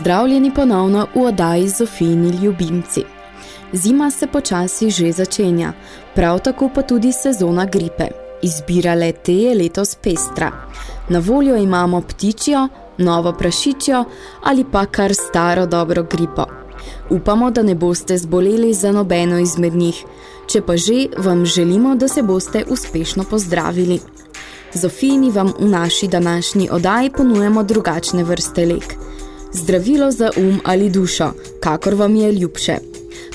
Pozdravljeni ponovno v oddaji Zofijni ljubimci. Zima se počasi že začenja, prav tako pa tudi sezona gripe. Izbira le te je letos pestra. Na voljo imamo ptičjo, novo prašičjo ali pa kar staro dobro gripo. Upamo, da ne boste zboleli za nobeno izmed njih, če pa že, vam želimo, da se boste uspešno pozdravili. Zofijni vam v naši današnji odaji ponujemo drugačne vrste lek. Zdravilo za um ali dušo, kakor vam je ljubše.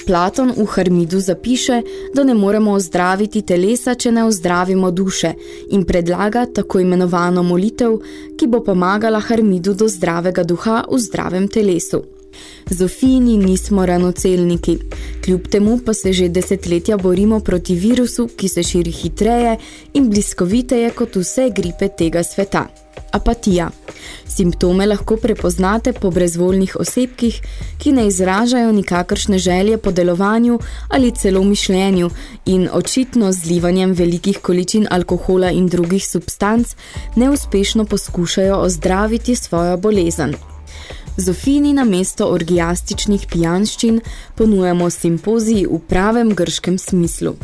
Platon v Harmidu zapiše, da ne moremo ozdraviti telesa, če ne ozdravimo duše in predlaga tako imenovano molitev, ki bo pomagala Harmidu do zdravega duha v zdravem telesu. Zofijni nismo ranocelniki, kljub temu pa se že desetletja borimo proti virusu, ki se širi hitreje in bliskoviteje kot vse gripe tega sveta. Apatija. Simptome lahko prepoznate po brezvoljnih osebkih, ki ne izražajo nikakršne želje po delovanju ali celo mišljenju in očitno z zlivanjem velikih količin alkohola in drugih substanc neuspešno poskušajo ozdraviti svojo bolezen. Zofini na mesto orgiastičnih pijanščin ponujamo simpoziji v pravem grškem smislu.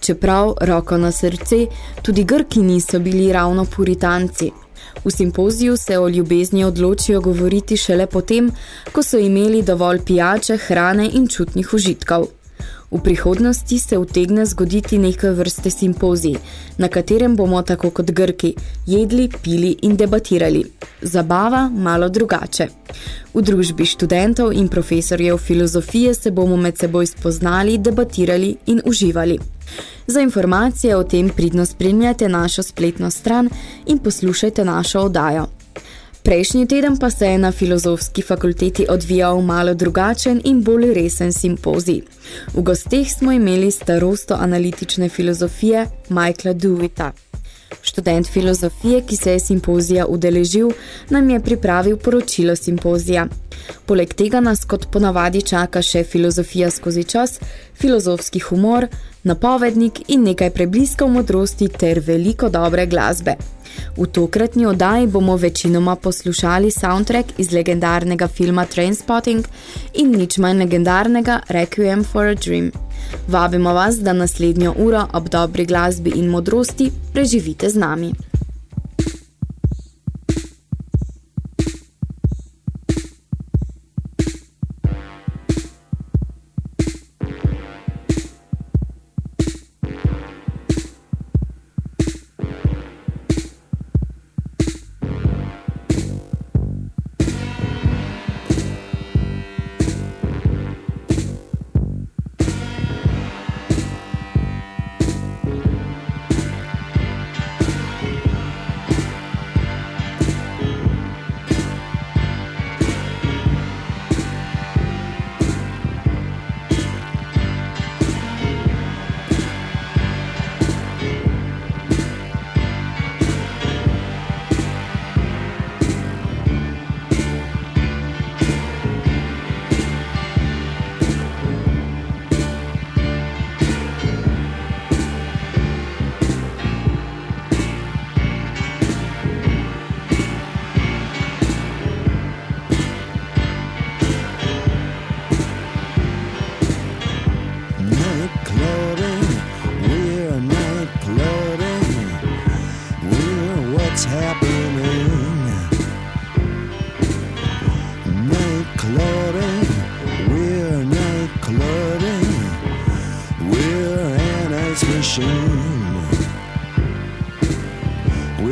Čeprav, roko na srce, tudi Grki niso bili ravno puritanci. V simpoziju se o ljubezni odločijo govoriti šele potem, ko so imeli dovolj pijače, hrane in čutnih užitkov. V prihodnosti se utegne zgoditi nekaj vrste simpozij, na katerem bomo tako kot Grki jedli, pili in debatirali. Zabava malo drugače. V družbi študentov in profesorjev filozofije se bomo med seboj spoznali, debatirali in uživali. Za informacije o tem pridno spremljate našo spletno stran in poslušajte našo oddajo. Prejšnji teden pa se je na filozofski fakulteti odvijal malo drugačen in bolj resen simpozij. V gosteh smo imeli starosto analitične filozofije Michaela Dewita. Študent filozofije, ki se je simpozija udeležil, nam je pripravil poročilo simpozija. Poleg tega nas kot ponavadi čaka še filozofija skozi čas, filozofski humor, napovednik in nekaj prebliskov modrosti ter veliko dobre glasbe. V tokratni oddaji bomo večinoma poslušali soundtrack iz legendarnega filma Trainspotting in nič manj legendarnega Requiem for a Dream. Vabimo vas, da naslednjo uro ob dobri glasbi in modrosti preživite z nami.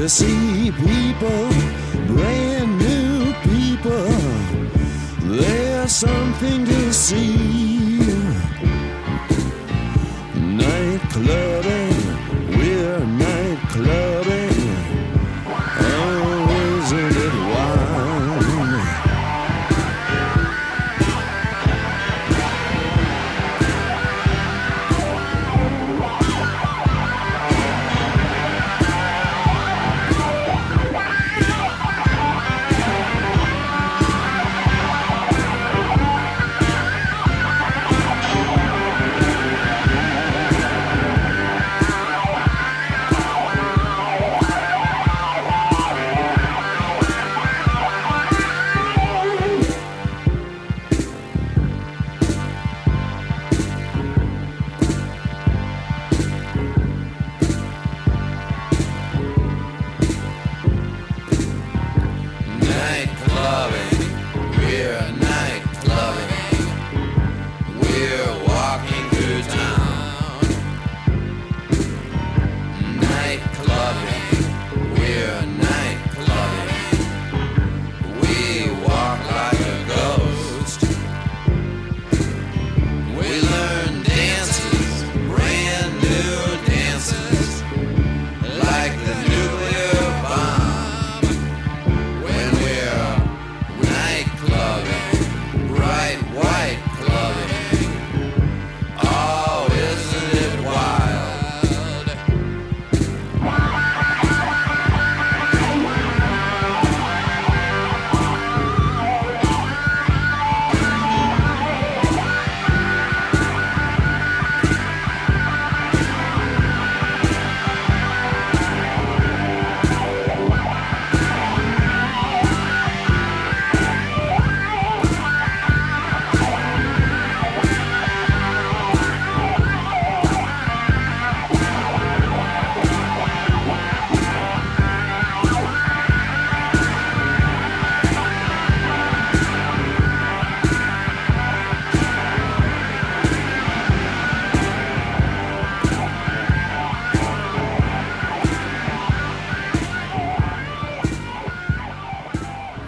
to see people.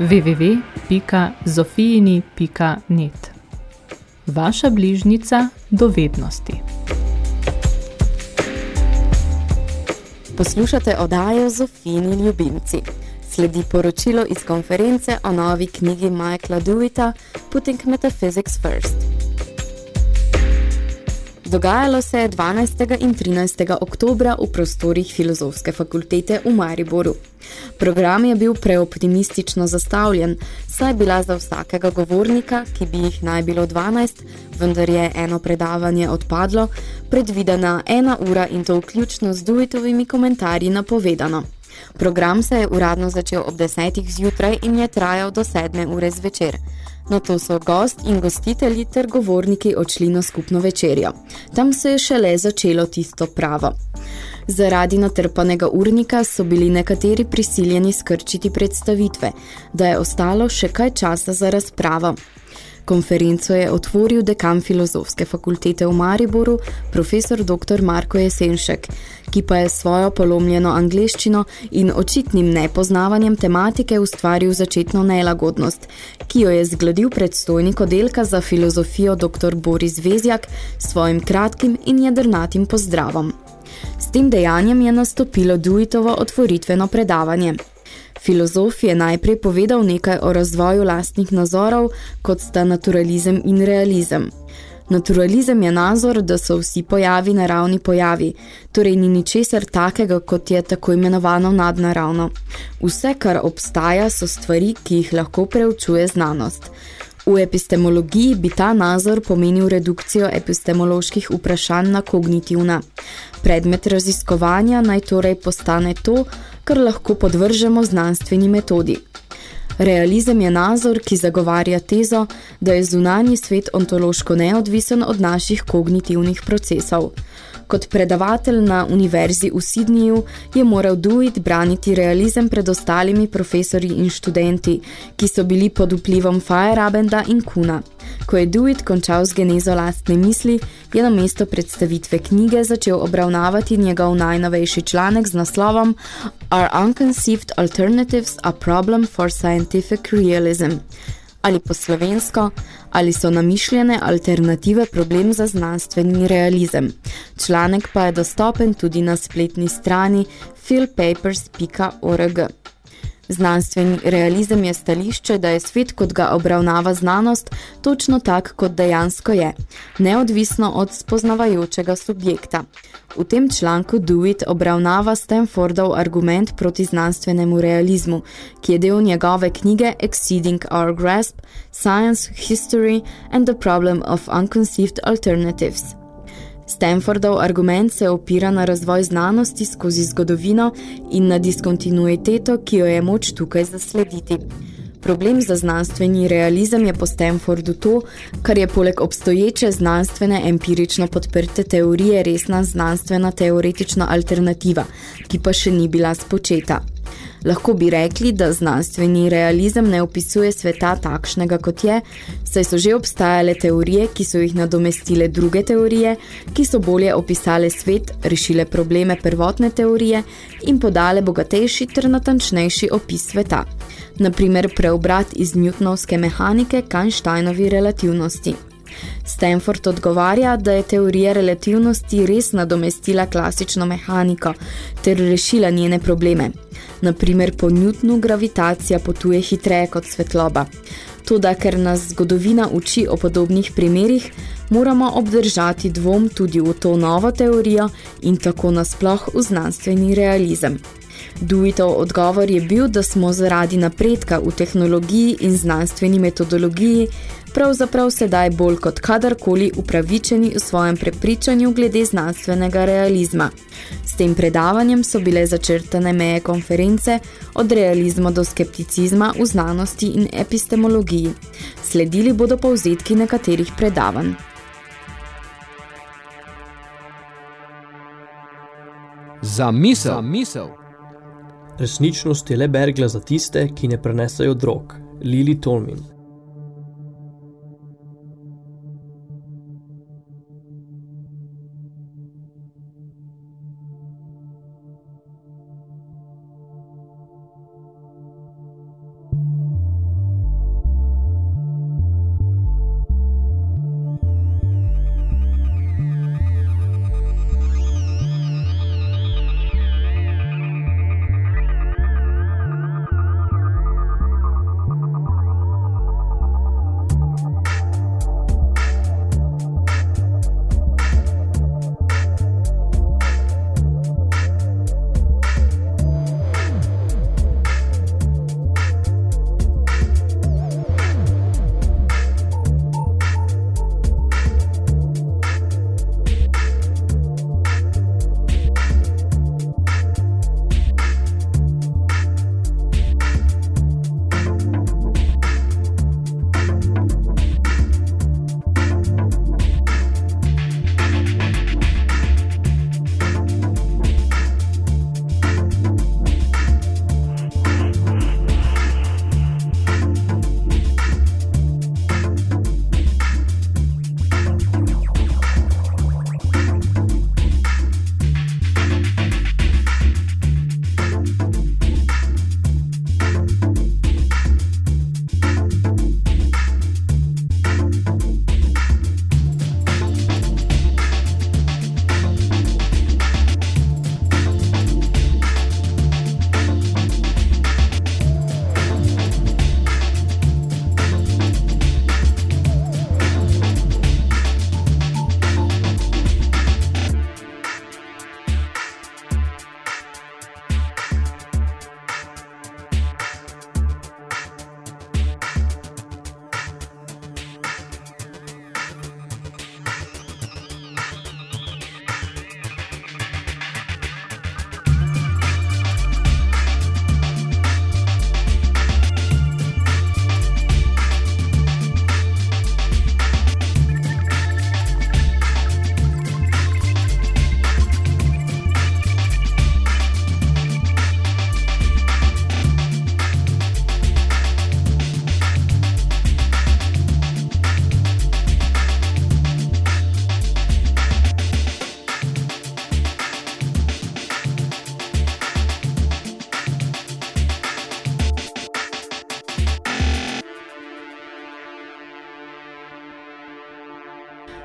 www.zofijini.net Vaša bližnica dovednosti. Poslušate oddajo Zofini ljubimci. Sledi poročilo iz konference o novi knjigi Michaela Dewita Putting Metaphysics First. Dogajalo se je 12. in 13. oktobra v prostorih Filozofske fakultete v Mariboru. Program je bil preoptimistično zastavljen, saj bila za vsakega govornika, ki bi jih naj bilo 12, vendar je eno predavanje odpadlo, predvidena ena ura in to vključno z Duitovimi komentarji napovedano. Program se je uradno začel ob desetih zjutraj in je trajal do sedme ure zvečer. Na to so gost in gostitelji ter govorniki odšli na skupno večerjo. Tam se je šele začelo tisto pravo. Zaradi natrpanega urnika so bili nekateri prisiljeni skrčiti predstavitve, da je ostalo še kaj časa za razpravo. Konferenco je otvoril dekan filozofske fakultete v Mariboru, profesor dr. Marko Jesenšek, ki pa je svojo polomljeno angleščino in očitnim nepoznavanjem tematike ustvaril začetno nelagodnost, ki jo je zgladil predstojnik oddelka za filozofijo dr. Boris Vezjak s svojim kratkim in jedrnatim pozdravom. S tem dejanjem je nastopilo Duitovo otvoritveno predavanje. Filozof je najprej povedal nekaj o razvoju lastnih nazorov, kot sta naturalizem in realizem. Naturalizem je nazor, da so vsi pojavi naravni pojavi, torej ni ničesar takega, kot je tako imenovano nadnaravno. Vse, kar obstaja, so stvari, ki jih lahko preučuje znanost. V epistemologiji bi ta nazor pomenil redukcijo epistemoloških vprašanj na kognitivna. Predmet raziskovanja naj torej postane to, kar lahko podvržemo znanstveni metodi. Realizem je nazor, ki zagovarja tezo, da je zunanji svet ontološko neodvisen od naših kognitivnih procesov. Kot predavatelj na univerzi v Sydneyju je moral Dewitt braniti realizem pred ostalimi profesori in študenti, ki so bili pod vplivom Feyerabenda in Kuna. Ko je Dewitt končal z genezo lastne misli, je na mesto predstavitve knjige začel obravnavati njegov najnovejši članek z naslovom Are Unconceived Alternatives a Problem for Scientific Realism? ali po slovensko, ali so namišljene alternative problem za znanstveni realizem. Članek pa je dostopen tudi na spletni strani philpapers.org. Znanstveni realizem je stališče, da je svet, kot ga obravnava znanost, točno tak, kot dejansko je, neodvisno od spoznavajočega subjekta. V tem članku Dewitt obravnava Stanfordov argument proti znanstvenemu realizmu, ki je del njegove knjige Exceeding Our Grasp, Science, History and the Problem of Unconceived Alternatives. Stanfordov argument se opira na razvoj znanosti skozi zgodovino in na diskontinuiteto, ki jo je moč tukaj zaslediti. Problem za znanstveni realizem je po Stanfordu to, kar je poleg obstoječe znanstvene empirično podprte teorije resna znanstvena teoretična alternativa, ki pa še ni bila spočeta. Lahko bi rekli, da znanstveni realizem ne opisuje sveta takšnega, kot je, saj so že obstajale teorije, ki so jih nadomestile druge teorije, ki so bolje opisale svet, rešile probleme prvotne teorije in podale bogatejši ter natančnejši opis sveta. Naprimer, preobrat iz Newtonovske mehanike k Einsteinovi relativnosti. Stanford odgovarja, da je teorija relativnosti res nadomestila klasično mehaniko ter rešila njene probleme. Naprimer, po Newtonu gravitacija potuje hitreje kot svetloba. Toda, ker nas zgodovina uči o podobnih primerih, moramo obdržati dvom tudi v to novo teorijo in tako nasploh v znanstveni realizem. Duitov odgovor je bil, da smo zaradi napredka v tehnologiji in znanstveni metodologiji pravzaprav sedaj bolj kot kadarkoli upravičeni v svojem prepričanju glede znanstvenega realizma. S tem predavanjem so bile začrtane meje konference od realizma do skepticizma v znanosti in epistemologiji. Sledili bodo povzetki nekaterih predavanj. Za misel. Za misel. Resničnost je le bergla za tiste, ki ne prenesajo drog. Lili Tolmin.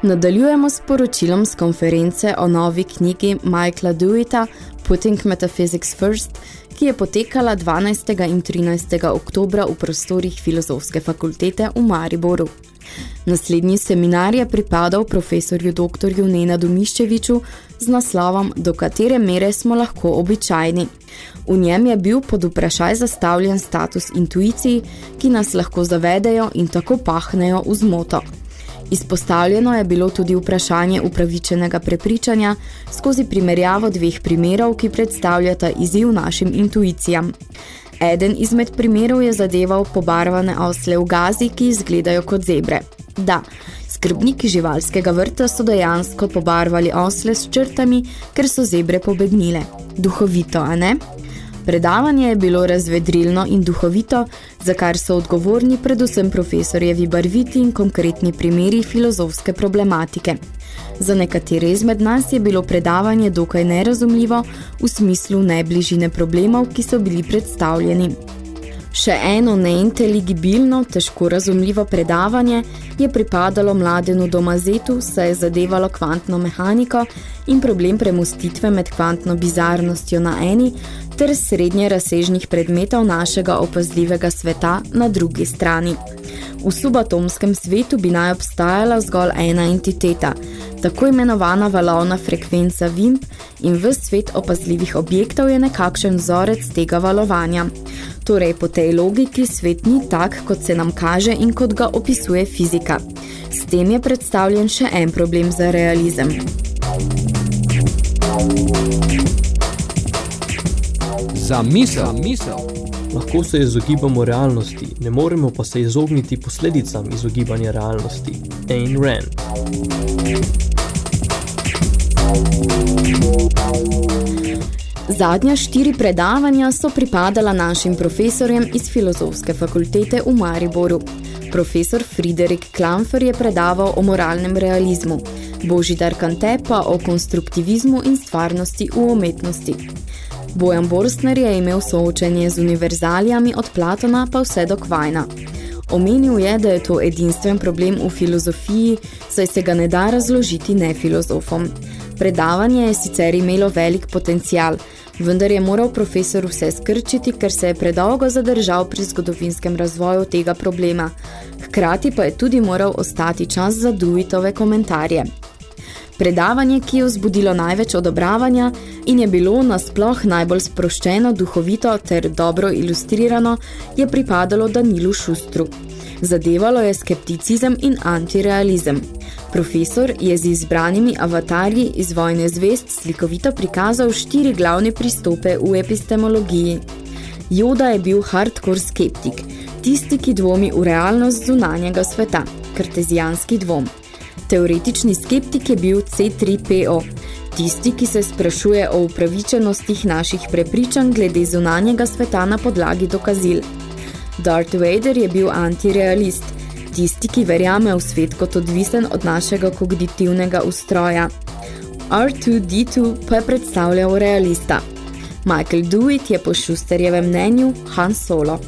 Nadaljujemo s poročilom z konference o novi knjigi Michaela Dewita Putting Metaphysics First, ki je potekala 12. in 13. oktobra v prostorih Filozofske fakultete v Mariboru. Naslednji seminar je pripadal profesorju dr. Nena Domiščeviču z naslovom Do katere mere smo lahko običajni. V njem je bil pod vprašaj zastavljen status intuiciji, ki nas lahko zavedejo in tako pahnejo v zmoto. Izpostavljeno je bilo tudi vprašanje upravičenega prepričanja skozi primerjavo dveh primerov, ki predstavljata izziv našim intuicijam. Eden izmed primerov je zadeval pobarvane osle v gazi, ki izgledajo kot zebre. Da, skrbniki živalskega vrta so dejansko pobarvali osle s črtami, ker so zebre pobegnile. Duhovito, a ne? Predavanje je bilo razvedrilno in duhovito, za kar so odgovorni predvsem profesorjevi barviti in konkretni primeri filozofske problematike. Za nekatere izmed nas je bilo predavanje dokaj nerazumljivo v smislu nebližine problemov, ki so bili predstavljeni. Še eno neinteligibilno, težko razumljivo predavanje je pripadalo mladenu domazetu, saj je zadevalo kvantno mehaniko in problem premustitve med kvantno bizarnostjo na eni ter srednje razsežnih predmetov našega opazljivega sveta na drugi strani. V subatomskem svetu bi naj obstajala zgolj ena entiteta, tako imenovana valovna frekvenca WIMP in v svet opazljivih objektov je nekakšen vzorec tega valovanja. Torej, po tej logiki svet ni tak, kot se nam kaže in kot ga opisuje fizika. S tem je predstavljen še en problem za realizem. Za misel, misel. Lahko se izogibamo realnosti, ne moremo pa se izogniti posledicam izogibanja realnosti. Ayn Rand. Zadnja štiri predavanja so pripadala našim profesorjem iz Filozofske fakultete v Mariboru. Profesor Friderik Klamfer je predaval o moralnem realizmu, Božidar Kante pa o konstruktivizmu in stvarnosti v umetnosti. Bojan Borstner je imel soočenje z univerzalijami od Platona pa vse do Kvajna. Omenil je, da je to edinstven problem v filozofiji, saj se ga ne da razložiti nefilozofom. Predavanje je sicer imelo velik potencial, vendar je moral profesor vse skrčiti, ker se je predolgo zadržal pri zgodovinskem razvoju tega problema. Hkrati pa je tudi moral ostati čas za Duitove komentarje. Predavanje, ki je vzbudilo največ odobravanja in je bilo nasploh najbolj sproščeno, duhovito ter dobro ilustrirano, je pripadalo Danilu Šustru. Zadevalo je skepticizem in antirealizem. Profesor je z izbranimi avatarji iz vojne zvest slikovito prikazal štiri glavne pristope v epistemologiji. Joda je bil hardcore skeptik, tisti, ki dvomi v realnost zunanjega sveta, kartezijanski dvom. Teoretični skeptik je bil C3PO, tisti, ki se sprašuje o upravičenostih naših prepričanj glede zunanjega sveta na podlagi dokazil. Darth Vader je bil antirealist, tisti, ki verjame v svet kot odvisen od našega kognitivnega ustroja. R2-D2 pa je predstavljal realista. Michael Dewitt je po Schusterjevem mnenju Han Solo.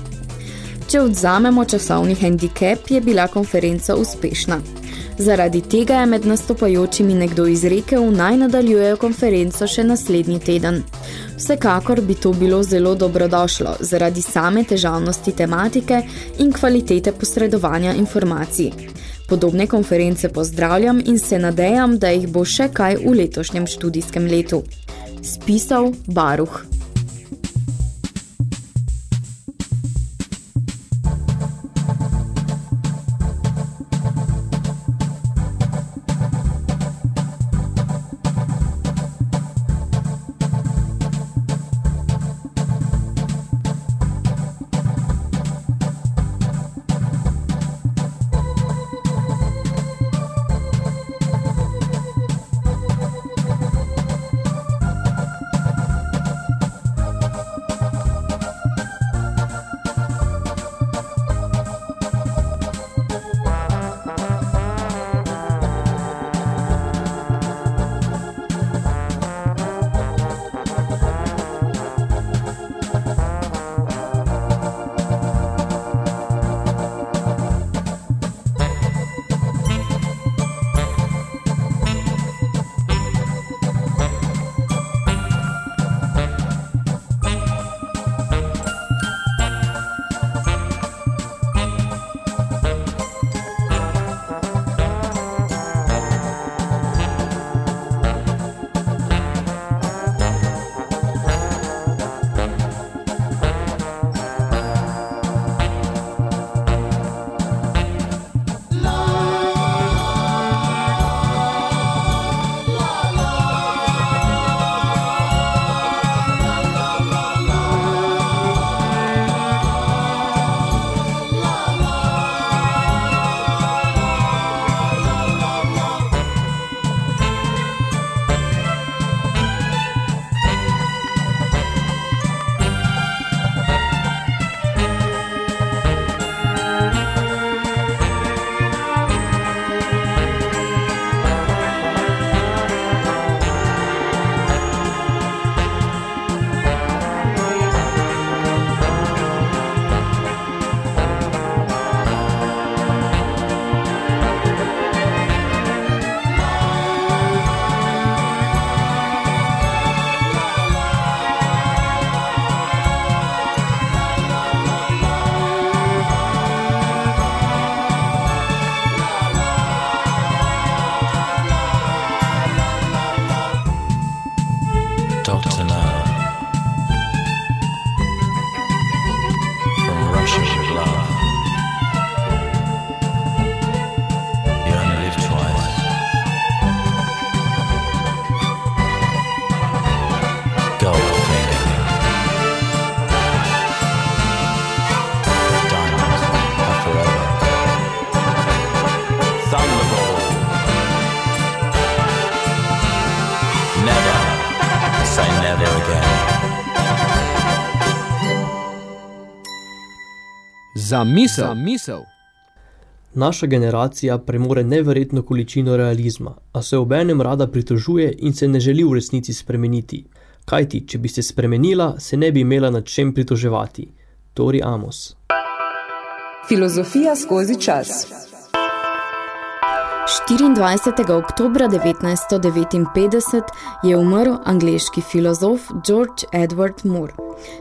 Če odzamemo časovni handicap, je bila konferenca uspešna. Zaradi tega je med nastopajočimi nekdo izrekel, naj nadaljujejo konferenco še naslednji teden. Vsekakor bi to bilo zelo dobrodošlo, zaradi same težavnosti tematike in kvalitete posredovanja informacij. Podobne konference pozdravljam in se nadejam, da jih bo še kaj v letošnjem študijskem letu. Spisal Baruh. Za misel. Za misel. Naša generacija premore neverjetno količino realizma, a se obenem rada pritožuje in se ne želi v resnici spremeniti. Kajti, če bi se spremenila, se ne bi imela nad čem pritoževati. Tori Amos. Filozofija skozi čas. 24. oktobra 1959 je umrl angleški filozof George Edward Moore.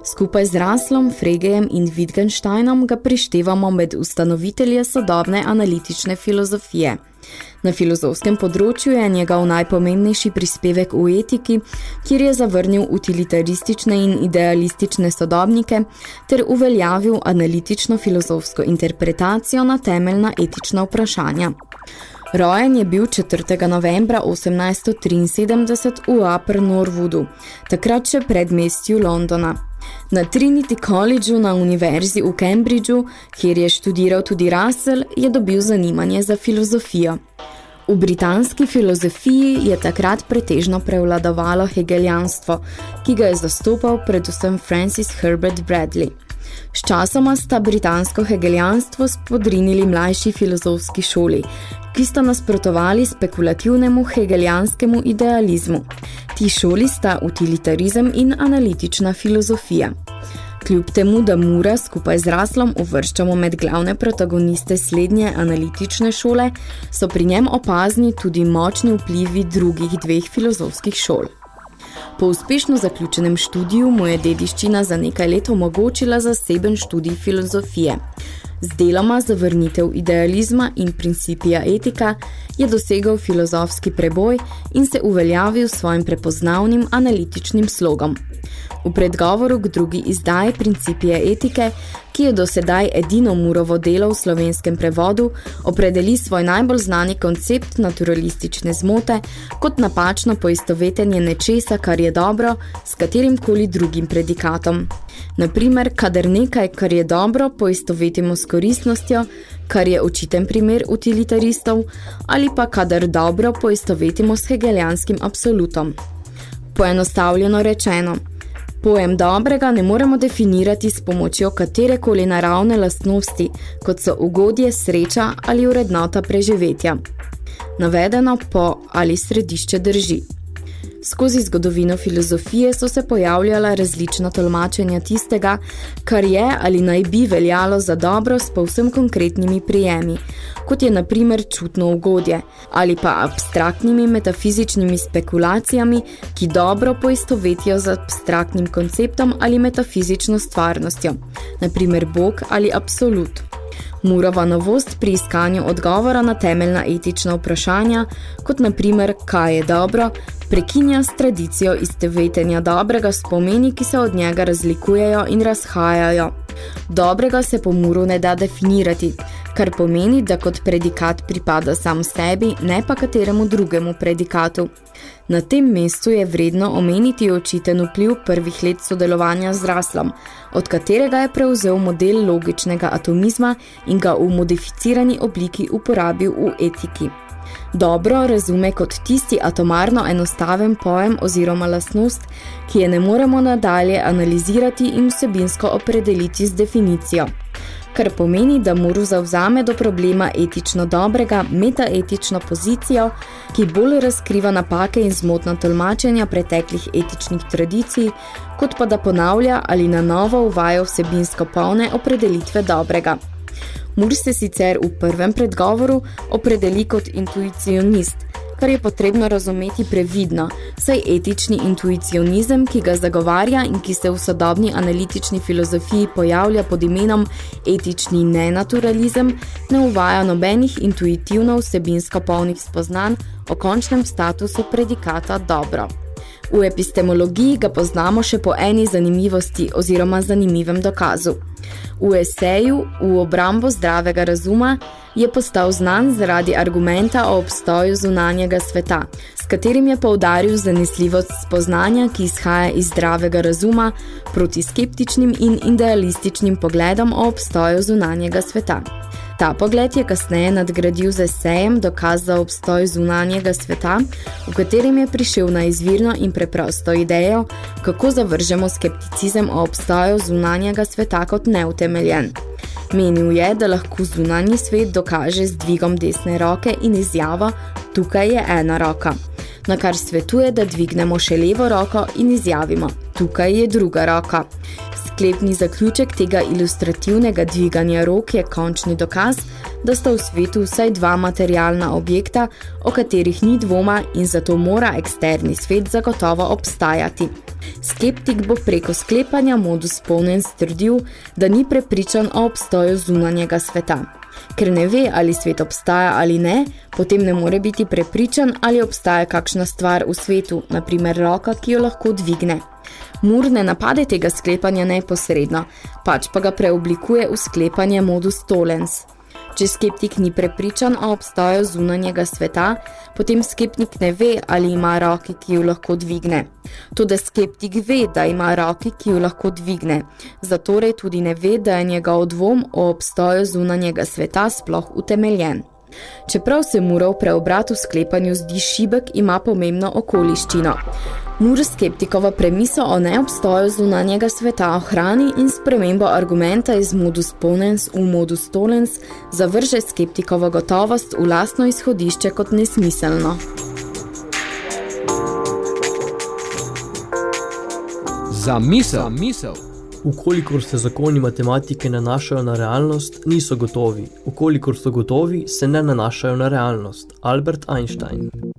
Skupaj z Raslom, Fregejem in Wittgensteinom ga prištevamo med ustanovitelje sodobne analitične filozofije. Na filozofskem področju je njegov najpomembnejši prispevek v etiki, kjer je zavrnil utilitaristične in idealistične sodobnike ter uveljavil analitično filozofsko interpretacijo na temeljna etična vprašanja. Rojen je bil 4. novembra 1873 v Upper Norwoodu, takrat še predmestju Londona. Na Trinity Collegeu na univerzi v Cambridgeu, kjer je študiral tudi Russell, je dobil zanimanje za filozofijo. V britanski filozofiji je takrat pretežno prevladovalo hegelijanstvo, ki ga je zastopal predvsem Francis Herbert Bradley. Sčasoma sta britansko hegelijanstvo spodrinili mlajši filozofski šoli, ki sta nasprotovali spekulativnemu hegelijanskemu idealizmu. Ti šoli sta utilitarizem in analitična filozofija. Kljub temu, da Mura skupaj z Raslom uvrščamo med glavne protagoniste slednje analitične šole, so pri njem opazni tudi močni vplivi drugih dveh filozofskih šol. Po uspešno zaključenem študiju mu je dediščina za nekaj let omogočila zaseben študij filozofije. Z deloma zavrnitev idealizma in principija etika je dosegal filozofski preboj in se uveljavil svojim prepoznavnim analitičnim slogom. V predgovoru k drugi izdaji Principije etike, ki je do sedaj edino murovo delo v slovenskem prevodu, opredeli svoj najbolj znani koncept naturalistične zmote kot napačno poistovetenje nečesa, kar je dobro, s katerimkoli drugim predikatom. Naprimer, kadar nekaj, kar je dobro, poistovetimo s koristnostjo, kar je očiten primer utilitaristov, ali pa kadar dobro poistovetimo s hegelijanskim absolutom. Poenostavljeno rečeno – Pojem dobrega ne moremo definirati s pomočjo katerekoli naravne lastnosti, kot so ugodje, sreča ali urednota preživetja. Navedeno po ali središče drži. Skozi zgodovino filozofije so se pojavljala različna tolmačenja tistega, kar je ali naj bi veljalo za dobro s povsem konkretnimi prijemi, kot je na primer čutno ugodje, ali pa abstraktnimi metafizičnimi spekulacijami, ki dobro poistovetijo z abstraktnim konceptom ali metafizično stvarnostjo, na primer Bog ali absolut. Murova novost pri iskanju odgovora na temeljna etična vprašanja, kot na primer, kaj je dobro, prekinja s tradicijo istovetenja dobrega spomeni, ki se od njega razlikujejo in razhajajo. Dobrega se po muru ne da definirati, kar pomeni, da kot predikat pripada sam sebi, ne pa kateremu drugemu predikatu. Na tem mestu je vredno omeniti očiten vpliv prvih let sodelovanja z Raslom, od katerega je prevzel model logičnega atomizma in ga v modificirani obliki uporabil v etiki. Dobro razume kot tisti atomarno enostaven pojem oziroma lastnost, ki je ne moremo nadalje analizirati in vsebinsko opredeliti z definicijo kar pomeni, da Muru zavzame do problema etično dobrega, metaetično pozicijo, ki bolj razkriva napake in zmotna tolmačenja preteklih etičnih tradicij, kot pa da ponavlja ali na novo uvaja vsebinsko polne opredelitve dobrega. Mur se sicer v prvem predgovoru opredeli kot intuicionist, kar je potrebno razumeti previdno, saj etični intuicionizem, ki ga zagovarja in ki se v sodobni analitični filozofiji pojavlja pod imenom etični nenaturalizem, ne uvaja nobenih intuitivno vsebinsko polnih spoznanj o končnem statusu predikata dobro. V epistemologiji ga poznamo še po eni zanimivosti oziroma zanimivem dokazu – V eseju V obrambo zdravega razuma je postal znan zaradi argumenta o obstoju zunanjega sveta, s katerim je poudaril zanesljivost spoznanja, ki izhaja iz zdravega razuma proti skeptičnim in idealističnim pogledom o obstoju zunanjega sveta. Ta pogled je kasneje nadgradil z esejem dokaz za obstoj zunanjega sveta, v katerem je prišel na izvirno in preprosto idejo, kako zavržemo skepticizem o obstoju zunanjega sveta kot neutemeljen. Menil je, da lahko zunanji svet dokaže z dvigom desne roke in izjavo, tukaj je ena roka, na kar svetuje, da dvignemo še levo roko in izjavimo, tukaj je druga roka. Sklepni zaključek tega ilustrativnega dviganja rok je končni dokaz, da sta v svetu vsaj dva materialna objekta, o katerih ni dvoma in zato mora eksterni svet zagotovo obstajati. Skeptik bo preko sklepanja modus ponens trdil, da ni prepričan o obstoju zunanjega sveta. Ker ne ve, ali svet obstaja ali ne, potem ne more biti prepričan, ali obstaja kakšna stvar v svetu, naprimer roka, ki jo lahko dvigne. Mur ne napade tega sklepanja neposredno, pač pa ga preoblikuje v sklepanje modus tollens. Če skeptik ni prepričan o obstoju zunanjega sveta, potem skeptik ne ve, ali ima roki, ki jo lahko dvigne. Tudi skeptik ve, da ima roki, ki jo lahko dvigne, zatorej tudi ne ve, da je njegov dvom o obstoju zunanjega sveta sploh utemeljen. Čeprav se Murov preobrat v sklepanju zdi šibek, ima pomembno okoliščino. Mur skeptikova premiso o neobstoju zunanjega sveta ohrani in spremembo argumenta iz modus ponens v modus tollens zavrže skeptikovo gotovost v lastno izhodišče kot nesmiselno. Za misel. Za misel. Ukolikor se zakoni matematike nanašajo na realnost, niso gotovi. Ukolikor so gotovi, se ne nanašajo na realnost. Albert Einstein.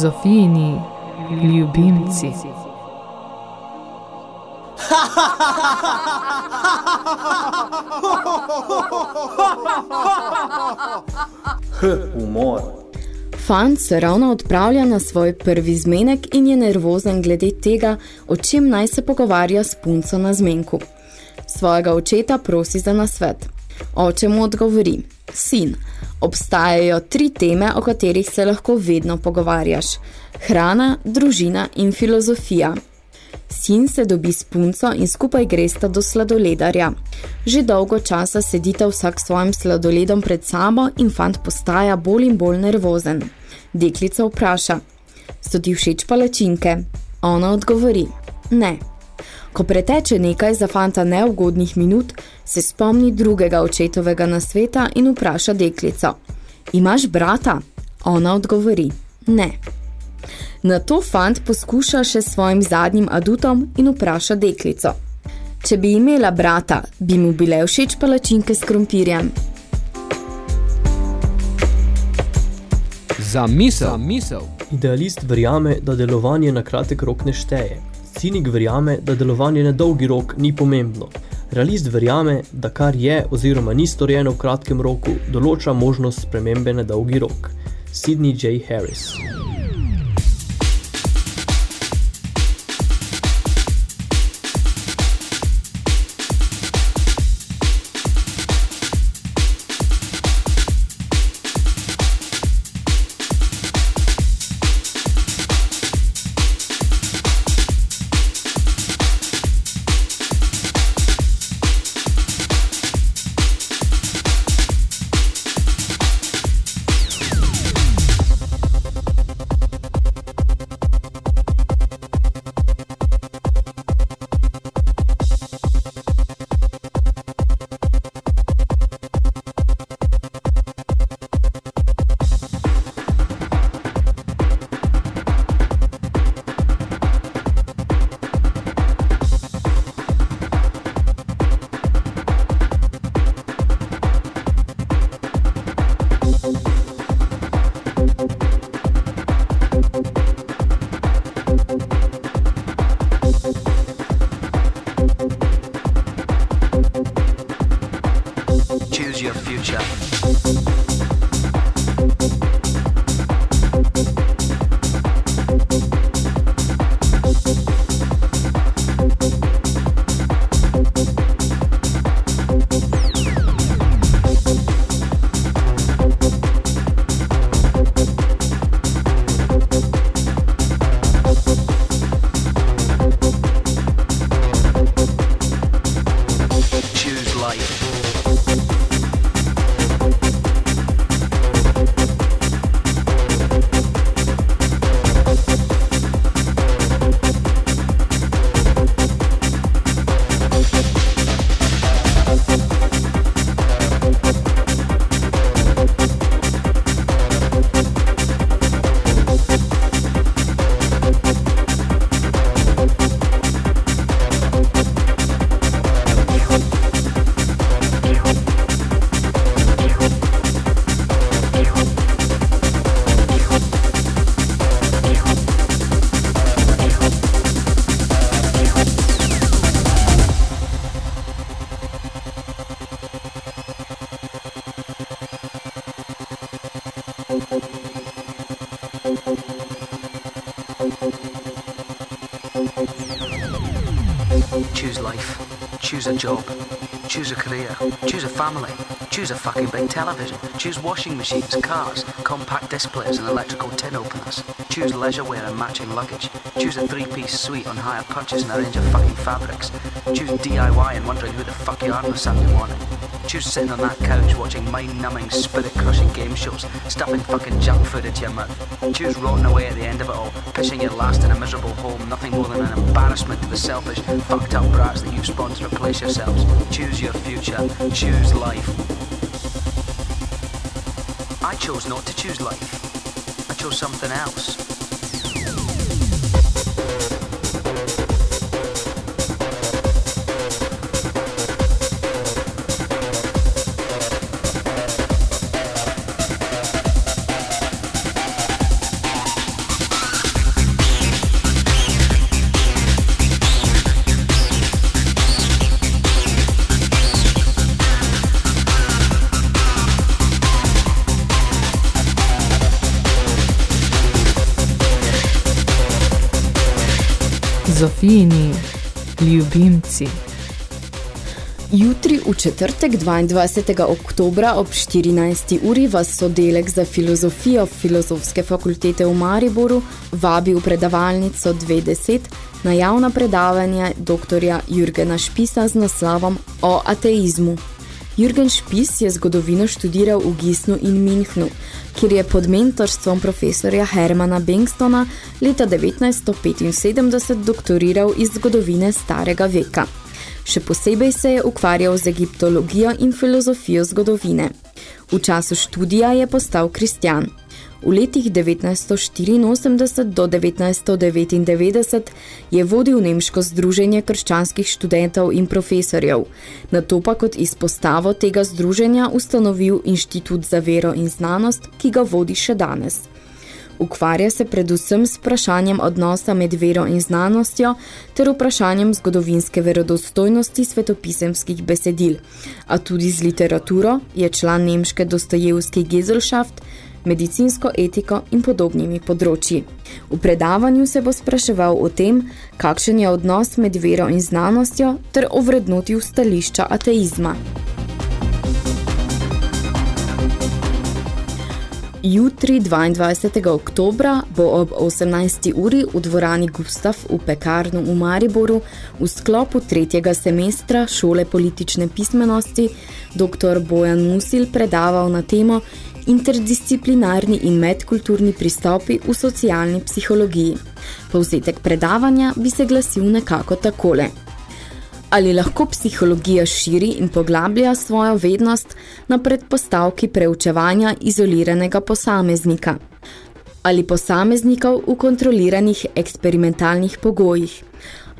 Zofijini ljubimci. Humor. Fant se ravno odpravlja na svoj prvi zmenek in je nervozen glede tega, o čem naj se pogovarja s punco na zmenku. Svojega očeta prosi za nasvet. Oče mu odgovori, sin, obstajajo tri teme, o katerih se lahko vedno pogovarjaš. Hrana, družina in filozofija. Sin se dobi s punco in skupaj gresta do sladoledarja. Že dolgo časa sedita vsak svojim sladoledom pred sabo in fant postaja bolj in bolj nervozen. Deklica vpraša, so ti všeč palačinke? Ona odgovori, ne. Ko preteče nekaj za fanta neugodnih minut, se spomni drugega očetovega nasveta in vpraša deklico. Imaš brata? Ona odgovori, ne. Na to fant poskuša še svojim zadnjim adutom in vpraša deklico. Če bi imela brata, bi mu bile všeč palačinke s krompirjem. Za misel. Za misel. Idealist verjame, da delovanje na kratek rok ne šteje. Cinik verjame, da delovanje na dolgi rok ni pomembno. Realist verjame, da kar je oziroma ni storjeno v kratkem roku, določa možnost spremembe na dolgi rok. Sidney J. Harris. Job. Choose a career. Choose a family. Choose a fucking big television. Choose washing machines, cars, compact displays, and electrical tin openers. Choose leisure wear and matching luggage. Choose a three-piece suite on hire purchase and a range of fucking fabrics. Choose DIY and wondering who the fuck you are on a Saturday morning. Choose sitting on that couch watching mind-numbing, spirit-crushing game shows, stuffing fucking junk food into your mouth. Choose rotting away at the end of it all, pitching your last in a miserable home, nothing more than an embarrassment to the selfish, fucked up brats that you've spawned to replace yourselves. Choose your future. Choose life. I chose not to choose life. I chose something else. Zofijini ljubimci. Jutri v četrtek 22. oktobra ob 14. uri vas sodelek za filozofijo Filozofske fakultete v Mariboru vabi v predavalnico 20 na javno predavanje dr. Jurgena Špisa z naslovom o ateizmu. Jürgen Špis je zgodovino študiral v Gisnu in Minhnu, kjer je pod mentorstvom profesorja Hermana Bengstona leta 1975 doktoriral iz zgodovine starega veka. Še posebej se je ukvarjal z egiptologijo in filozofijo zgodovine. V času študija je postal kristjan. V letih 1984 do 1999 je vodil Nemško združenje krščanskih študentov in profesorjev, nato pa kot izpostavo tega združenja ustanovil Inštitut za vero in znanost, ki ga vodi še danes. Ukvarja se predvsem s vprašanjem odnosa med vero in znanostjo ter vprašanjem zgodovinske verodostojnosti svetopisemskih besedil, a tudi z literaturo je član nemške Dostojevski Gesellschaft, medicinsko etiko in podobnimi področji. V predavanju se bo spraševal o tem, kakšen je odnos med vero in znanostjo ter o vrednotil stališča ateizma. Jutri 22. oktobra bo ob 18. uri v dvorani Gustav v Pekarnu v Mariboru v sklopu tretjega semestra šole politične pismenosti dr. Bojan Musil predaval na temo interdisciplinarni in medkulturni pristopi v socialni psihologiji. Povzetek predavanja bi se glasil nekako takole. Ali lahko psihologija širi in poglablja svojo vednost na predpostavki preučevanja izoliranega posameznika? Ali posameznikov v kontroliranih eksperimentalnih pogojih?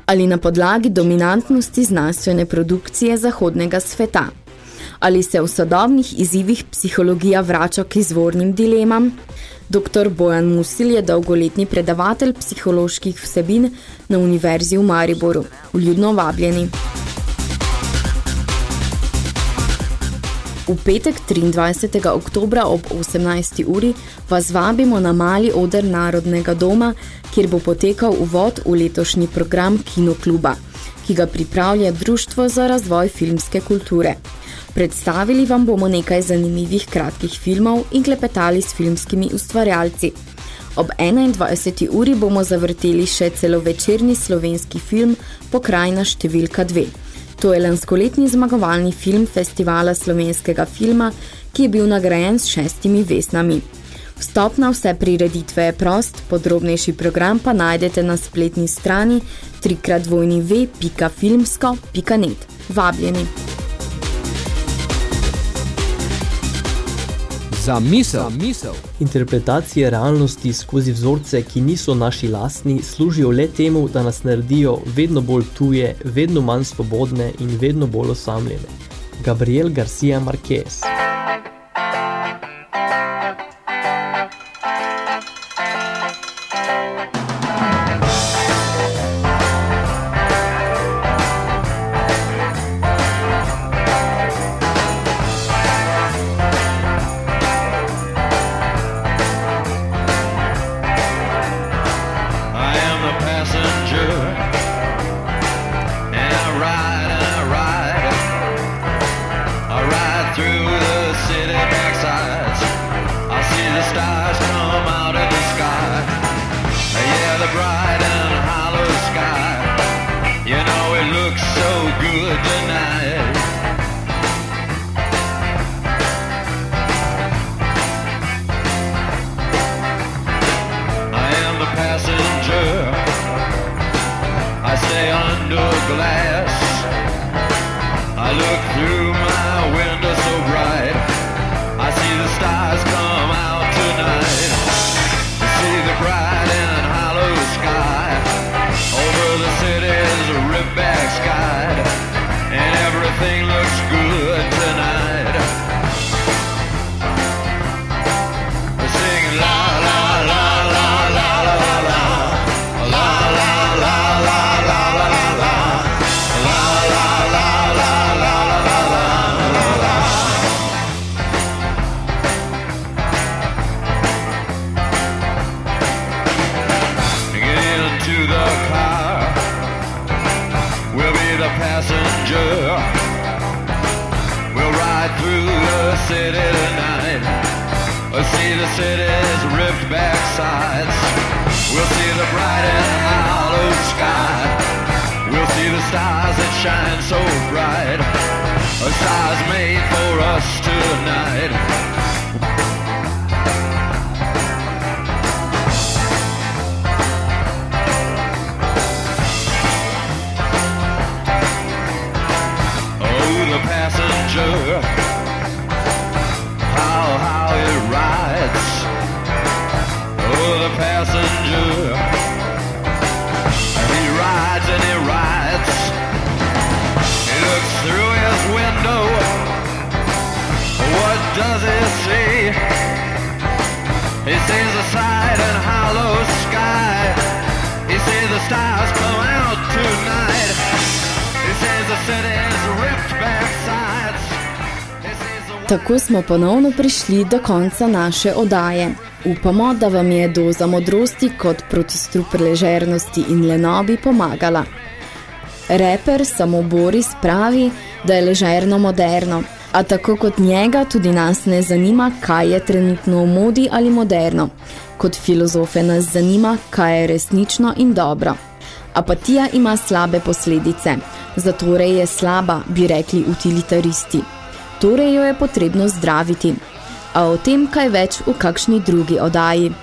Ali na podlagi dominantnosti znanstvene produkcije zahodnega sveta? Ali se v sodobnih izzivih psihologija vrača k izvornim dilemam. Dr. Bojan Musil je dolgoletni predavatelj psiholoških vsebin na Univerzi v Mariboru. Vljudno vabljeni. V petek 23. oktobra ob 18. uri vas vabimo na mali oder Narodnega doma, kjer bo potekal uvod v letošnji program Kinokluba, ki ga pripravlja Društvo za razvoj filmske kulture. Predstavili vam bomo nekaj zanimivih kratkih filmov in klepetali s filmskimi ustvarjalci. Ob 21. uri bomo zavrteli še celovečerni slovenski film Pokrajna številka 2. To je lanskoletni zmagovalni film festivala slovenskega filma, ki je bil nagrajen s šestimi vesnami. Vstop na vse prireditve je prost, podrobnejši program pa najdete na spletni strani www.filmsko.net. Vabljeni! Za misel. misel. Interpretacije realnosti skozi vzorce, ki niso naši lastni, služijo le temu, da nas naredijo vedno bolj tuje, vedno manj svobodne in vedno bolj osamljene. Gabriel Garcia Marquez. Tako smo ponovno prišli do konca naše odaje. Upamo, da vam je doza modrosti kot protistrup ležernosti in lenobi pomagala. Reper samo Boris pravi, da je ležerno moderno, a tako kot njega tudi nas ne zanima, kaj je trenutno v modi ali moderno. Kot filozofe nas zanima, kaj je resnično in dobro. Apatija ima slabe posledice, zatorej je slaba, bi rekli utilitaristi. Torej jo je potrebno zdraviti. A o tem kaj več v kakšni drugi odaji.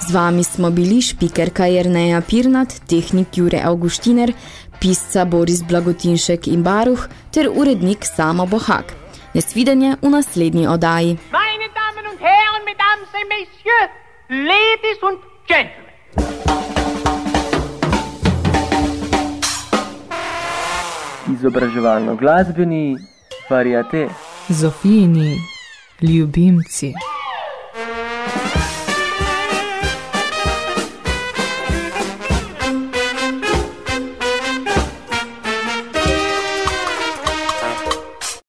Z vami smo bili špikerka Jerneja Pirnat, tehnik Jure Augustiner, pisca Boris Blagotinšek in Baruh ter urednik Samo Bohak. Nesvidenje v naslednji odaji. Meine Damen und Herren, Mesdames et Messieurs, Ladies und Gentlemen. Izobraževalno glasbeni variate. Zofijini ljubimci.